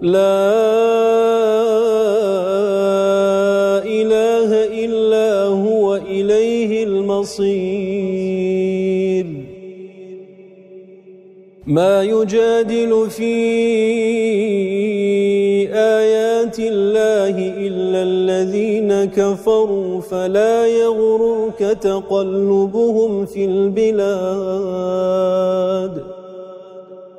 لا إله إلا هو إليه المصير. ما يجادل في آيات الله إلا الذين كفروا فلا يغررك تقلبهم في البلاد.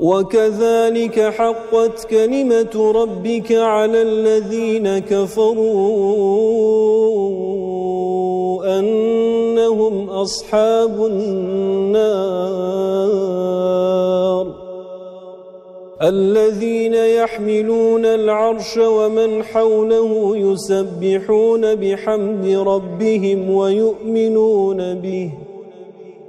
وكذلك حقت كلمة ربك على الذين كفروا أنهم أصحاب النار. الذين يحملون العرش ومن حوله يسبحون بحمد ربهم ويؤمنون به.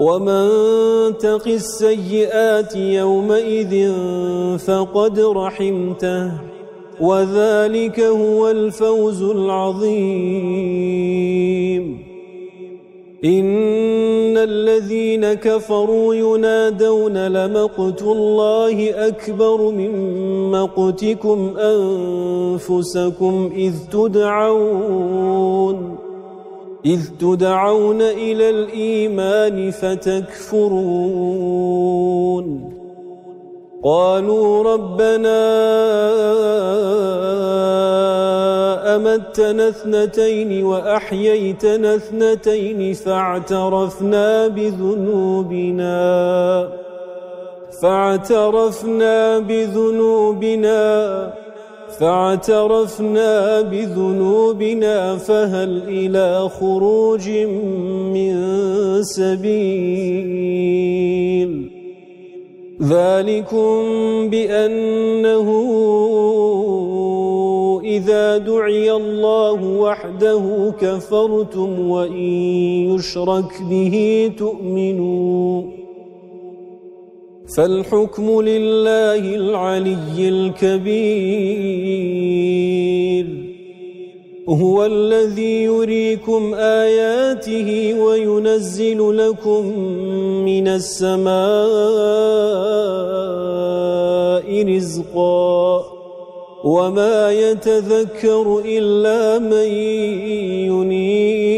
ومن تق السيئات يومئذ فقد رحمته وذلك هو الفوز العظيم إن الذين كفروا ينادون لمقت الله أكبر من مقتكم أنفسكم إذ تدعون إذ تدعون إلى الإيمان فتكفرون. قالوا ربنا أمتنا اثنتين وأحييتنا اثنتين فاعترفنا بذنوبنا. فاعترفنا بذنوبنا. فاعترفنا بذنوبنا فهل إلى خروج من سبيل؟ ذلكم بأنه إذا دعي الله وحده كفرتم وإن يشرك به تؤمنون فالحكم لله العلي الكبير. هو الذي يريكم آياته وينزل لكم من السماء رزقا. وما يتذكر إلا من ينيب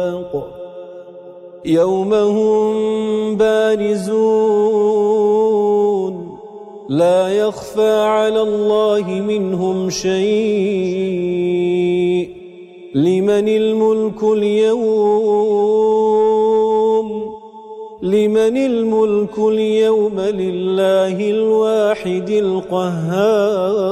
يوم هم بارزون. لا يخفى على الله منهم شيء. لمن الملك اليوم؟ لمن الملك اليوم لله الواحد القهار.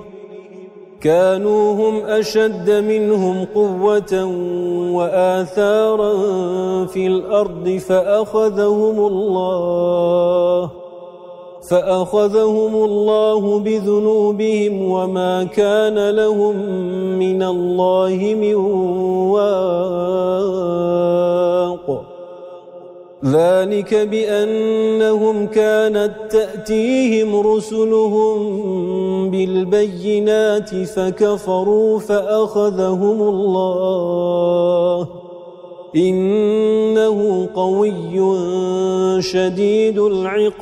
كانوا هم أشد منهم قوة وآثارا في الأرض فأخذهم الله فأخذهم الله بذنوبهم وما كان لهم من الله من واق ذلك بأنهم كانت تأتيهم رسلهم بالبينات فكفروا فأخذهم الله. إنه قوي شديد العقاب.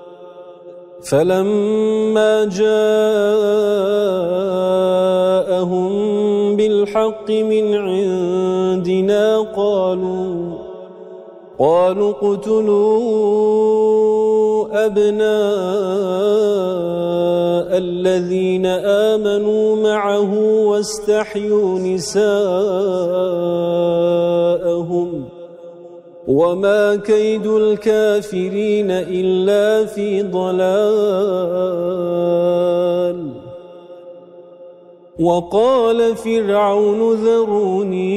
فَلَمَّا جَاءَهُم بِالْحَقِّ مِنْ عِندِنَا قَالُوا قالوا قتلوا أبناء الذين آمنوا معه واستحيوا نساءهم وما كيد الكافرين إلا في ضلال وقال فرعون ذروني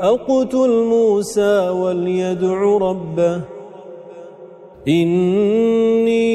أقتل موسى وليدع ربه إني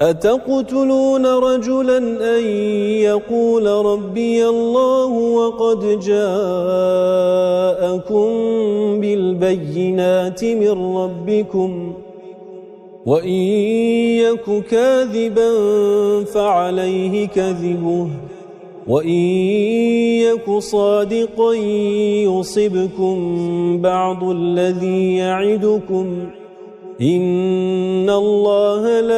أتقتلون رجلا أن يقول ربي الله وقد جاءكم بالبينات من ربكم وإن يك كاذبا فعليه كذبه وَإِن يَكُ صَادِقًا يُصِبْكُم بَعْضُ الَّذِي يَعِدُكُمْ إِنَّ اللَّهَ لَا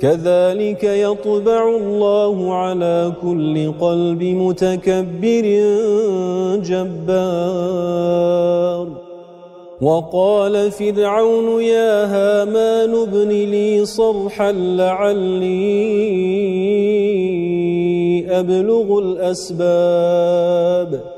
كذلك يطبع الله على كل قلب متكبر جبار. وقال فرعون يا هامان ابن لي صرحا لعلي أبلغ الأسباب.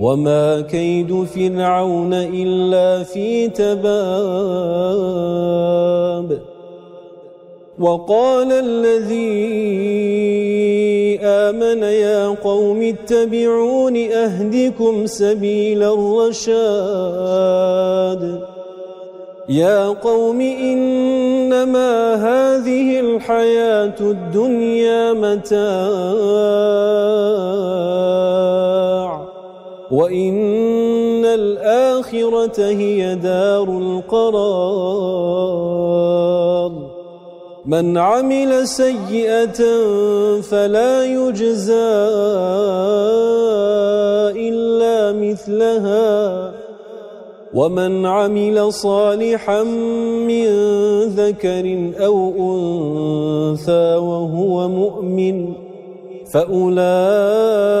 وما كيد فرعون إلا في تباب وقال الذي آمن يا قوم اتبعون أهدكم سبيل الرشاد يا قوم إنما هذه الحياة الدنيا متاع وَإِنَّ الْآخِرَةَ هِيَ دَارُ الْقَرَارِ مَنْ عَمِلَ سَيِّئَةً فَلَا يُجْزَى إِلَّا مِثْلَهَا وَمَنْ عَمِلَ صَالِحًا مِنْ ذَكَرٍ أَوْ أُنْثَى وَهُوَ مُؤْمِنٌ فَأُولَئِكَ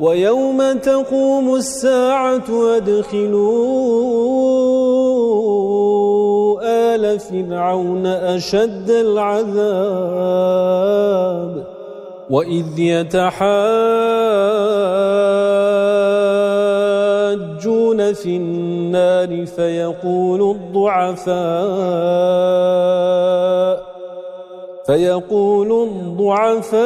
ويوم تقوم الساعة أدخلوا آل فرعون أشد العذاب وإذ يتحاجون في النار فيقول الضعفاء فيقول الضعفاء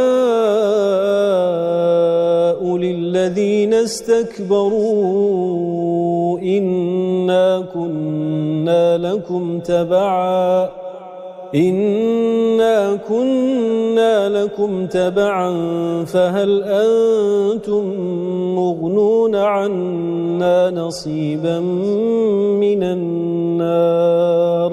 للذين استكبروا إنا كنا لكم تبعاً إنا كنا لكم تبعا فهل أنتم مغنون عنا نصيبا من النار؟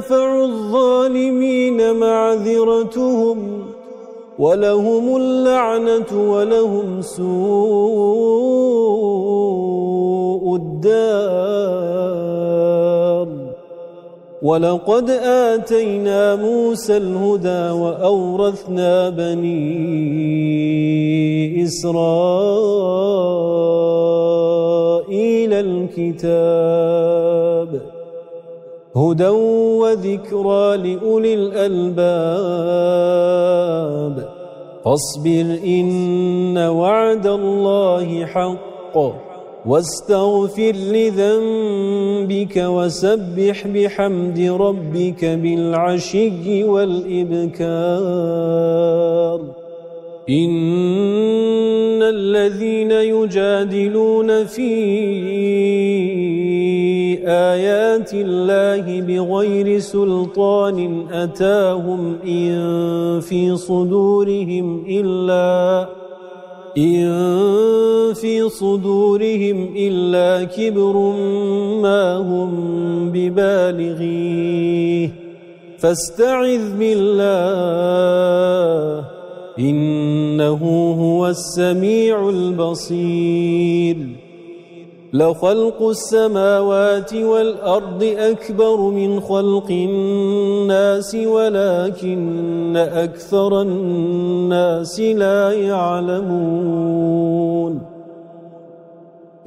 ينفع الظالمين معذرتهم ولهم اللعنة ولهم سوء الدار. ولقد آتينا موسى الهدى وأورثنا بني إسرائيل الكتاب. هدى وذكرى لأولي الألباب. فاصبر إن وعد الله حق واستغفر لذنبك وسبح بحمد ربك بالعشي والإبكار. إن الذين يجادلون في آيات الله بغير سلطان أتاهم إن في صدورهم إلا إن في صدورهم إلا كبر ما هم ببالغيه فاستعذ بالله إنه هو السميع البصير. لخلق السماوات والأرض أكبر من خلق الناس ولكن أكثر الناس لا يعلمون.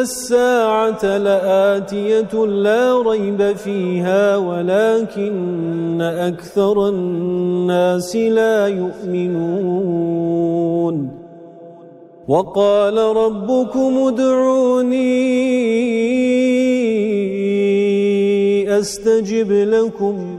الساعة لآتية لا ريب فيها ولكن أكثر الناس لا يؤمنون. وقال ربكم ادعوني أستجب لكم.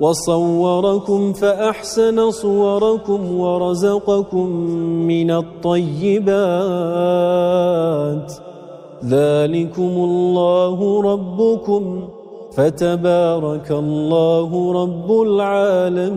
وصوركم فأحسن صوركم ورزقكم من الطيبات. ذلكم الله ربكم فتبارك الله رب العالمين.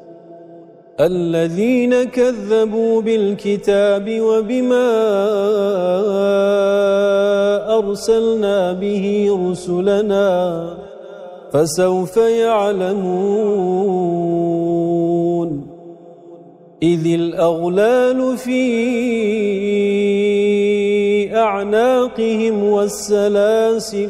الذين كذبوا بالكتاب وبما أرسلنا به رسلنا فسوف يعلمون إذ الأغلال في أعناقهم والسلاسل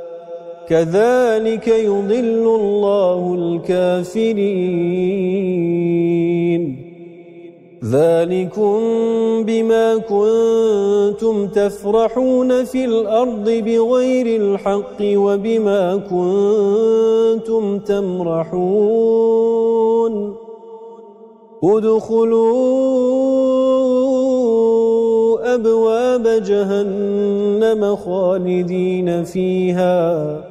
كذلك يضل الله الكافرين. ذلكم بما كنتم تفرحون في الأرض بغير الحق وبما كنتم تمرحون. ادخلوا أبواب جهنم خالدين فيها.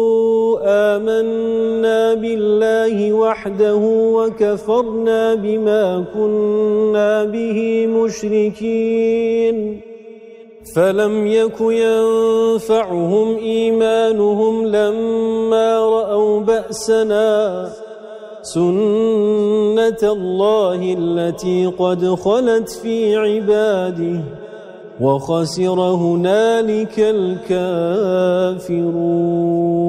آمَنَّا بِاللَّهِ وَحْدَهُ وَكَفَرْنَا بِمَا كُنَّا بِهِ مُشْرِكِينَ. فَلَمْ يَكُ يَنفَعُهُمْ إِيمَانُهُمْ لَمَّا رَأَوْا بَأْسَنَا. سُنَّةَ اللَّهِ الَّتِي قَدْ خَلَتْ فِي عِبَادِهِ وخسر هنالك الكافرون.